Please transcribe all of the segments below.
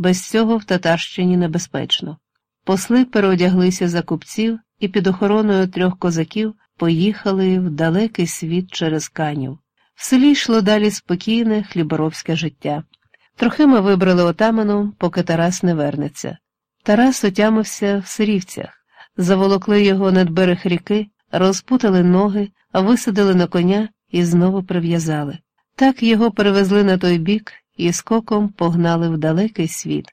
без цього в Татарщині небезпечно. Посли переодяглися за купців і під охороною трьох козаків поїхали в далекий світ через канів. В селі йшло далі спокійне хліборобське життя. Трохима вибрали отаманом, поки Тарас не вернеться. Тарас отямився в сирівцях, заволокли його над берег ріки, розпутали ноги, висадили на коня і знову прив'язали. Так його перевезли на той бік і скоком погнали в далекий світ.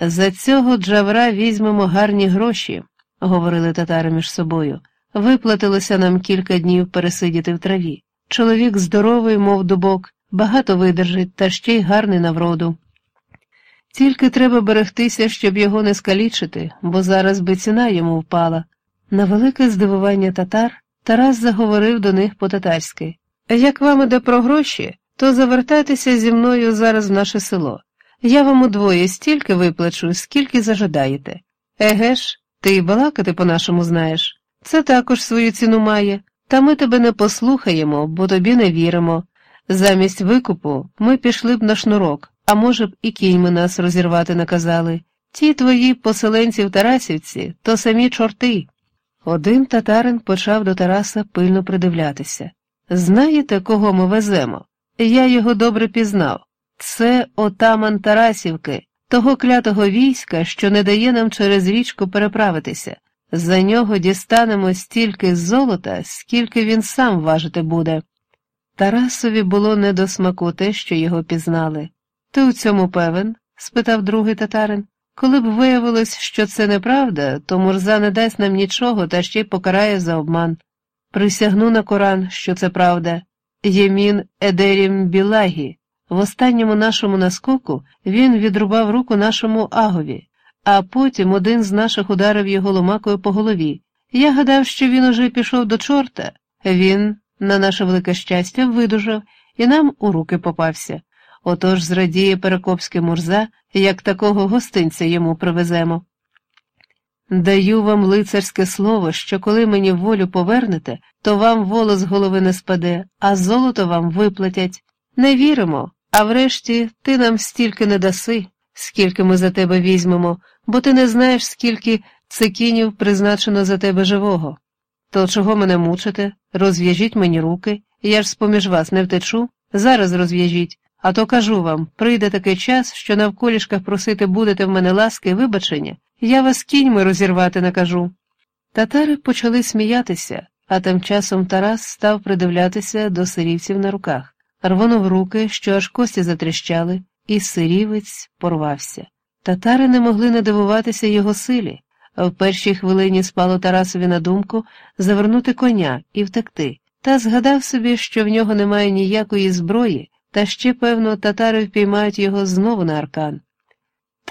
За цього джавра візьмемо гарні гроші, говорили татари між собою. Виплатилося нам кілька днів пересидіти в траві. Чоловік здоровий, мов дубок, багато видержить, та ще й гарний на вроду. Тільки треба берегтися, щоб його не скалічити, бо зараз би ціна йому впала. На велике здивування татар Тарас заговорив до них по-татарськи Як вам іде про гроші, то завертайтеся зі мною зараз в наше село. Я вам удвоє стільки виплачу, скільки зажадаєте. Еге ж, ти і балакати по-нашому знаєш. Це також свою ціну має, та ми тебе не послухаємо, бо тобі не віримо. Замість викупу ми пішли б на шнурок, а може б, і кіньми нас розірвати наказали. Ті твої поселенці в Тарасівці то самі чорти. Один татарин почав до Тараса пильно придивлятися. Знаєте, кого ми веземо? Я його добре пізнав. Це отаман Тарасівки, того клятого війська, що не дає нам через річку переправитися. За нього дістанемо стільки золота, скільки він сам важити буде. Тарасові було не до смаку те, що його пізнали. Ти у цьому певен? спитав другий татарин. Коли б виявилось, що це неправда, то Мурза не дасть нам нічого та ще й покарає за обман. Присягну на Коран, що це правда. Ємін Едерім Білагі. В останньому нашому наскоку він відрубав руку нашому агові, а потім один з наших ударив його ломакою по голові. Я гадав, що він уже пішов до чорта. Він, на наше велике щастя, видужав і нам у руки попався. Отож зрадіє Перекопський мурза, як такого гостинця йому привеземо. Даю вам лицарське слово, що коли мені волю повернете, то вам волос з голови не спаде, а золото вам виплатять. Не віримо, а врешті ти нам стільки не даси, скільки ми за тебе візьмемо, бо ти не знаєш, скільки цикінів призначено за тебе живого. То чого мене мучите? Розв'яжіть мені руки, я ж з поміж вас не втечу, зараз розв'яжіть. А то кажу вам, прийде такий час, що навколішках просити будете в мене ласки вибачення, я вас кіньми розірвати накажу. Татари почали сміятися, а тим часом Тарас став придивлятися до сирівців на руках, рвонув руки, що аж кості затріщали, і сирівець порвався. Татари не могли не дивуватися його силі. В першій хвилині спало Тарасові на думку завернути коня і втекти, та згадав собі, що в нього немає ніякої зброї. Та ще, певно, татари впіймають його знову на аркан.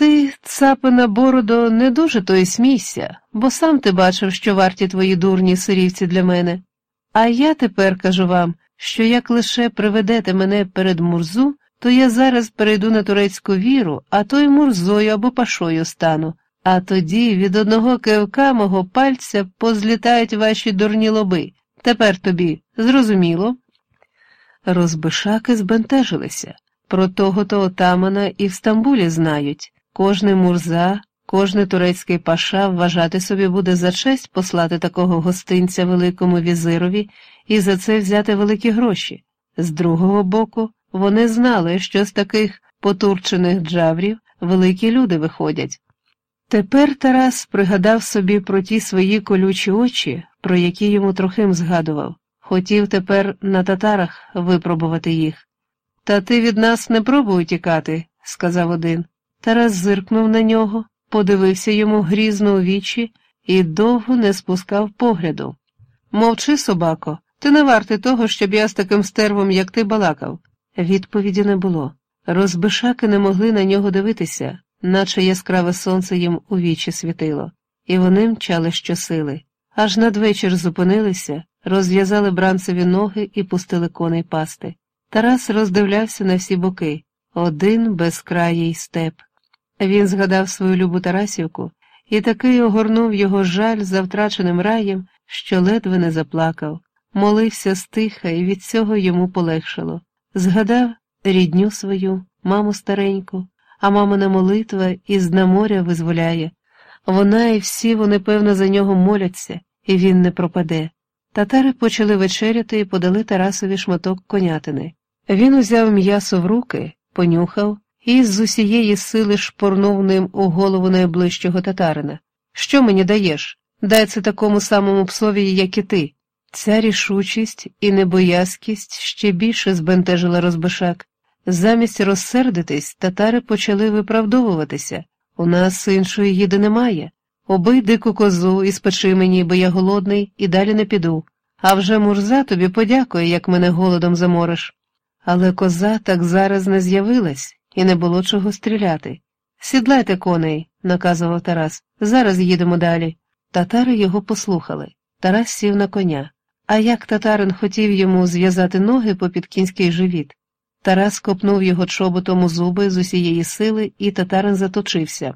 Ти, цапина бородо, не дуже то й смійся, бо сам ти бачив, що варті твої дурні сирівці для мене. А я тепер кажу вам, що як лише приведете мене перед Мурзу, то я зараз перейду на турецьку віру, а то й мурзою або пашою стану, а тоді від одного кивка мого пальця позлітають ваші дурні лоби. Тепер тобі зрозуміло. Розбишаки збентежилися. Про того то отамана і в Стамбулі знають. Кожний мурза, кожний турецький паша вважати собі буде за честь послати такого гостинця великому візирові і за це взяти великі гроші. З другого боку, вони знали, що з таких потурчених джаврів великі люди виходять. Тепер Тарас пригадав собі про ті свої колючі очі, про які йому трохим згадував. Хотів тепер на татарах випробувати їх. Та ти від нас не пробуй тікати, сказав один. Тарас зиркнув на нього, подивився йому грізно у вічі і довго не спускав погляду. Мовчи, собако, ти не вартий того, щоб я з таким стервом, як ти, балакав. Відповіді не було. Розбишаки не могли на нього дивитися, наче яскраве сонце їм у вічі світило, і вони мчали щосили. Аж надвечір зупинилися розв'язали бранцеві ноги і пустили коней пасти. Тарас роздивлявся на всі боки один безкраїй степ. Він згадав свою любу Тарасівку і такий огорнув його жаль за втраченим раєм, що ледве не заплакав, молився стиха, і від цього йому полегшало. Згадав рідню свою, маму стареньку, а мамина молитва із на моря визволяє. Вона і всі вони, певно, за нього моляться, і він не пропаде. Татари почали вечеряти і подали Тарасові шматок конятини. Він узяв м'ясо в руки, понюхав і з усієї сили шпорнув ним у голову найближчого татарина. Що мені даєш? Дай це такому самому псові, як і ти. Ця рішучість і небоязкість ще більше збентежила розбишак. Замість розсердитись, татари почали виправдовуватися. У нас іншої їди немає. Обий дику козу і спечи мені, бо я голодний, і далі не піду. А вже мурза тобі подякує, як мене голодом замориш. Але коза так зараз не з'явилась, і не було чого стріляти. Сідлайте коней, наказував Тарас. Зараз їдемо далі. Татари його послухали. Тарас сів на коня. А як татарин хотів йому зв'язати ноги попід кінський живіт. Тарас копнув його чоботом у зуби з усієї сили, і татарин заточився.